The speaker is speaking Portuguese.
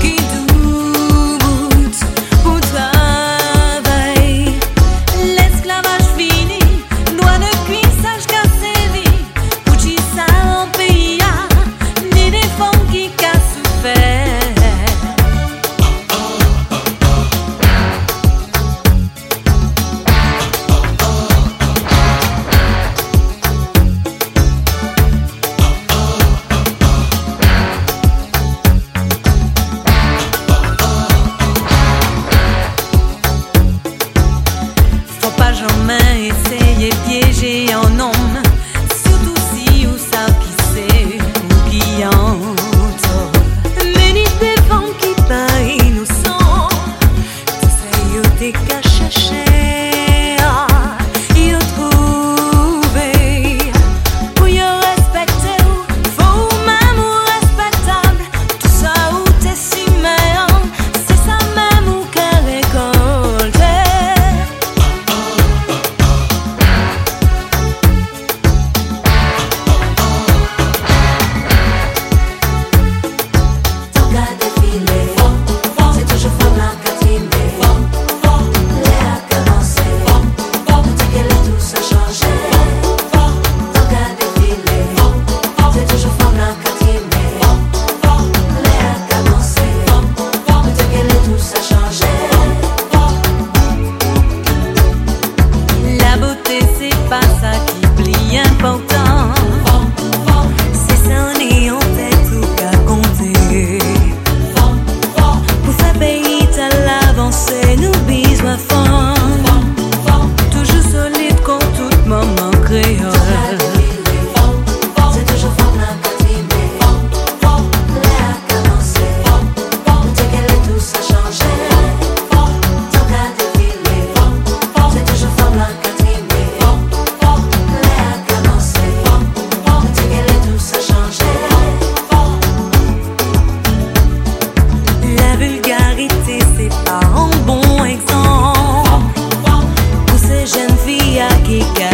que tutti che a chercher quer.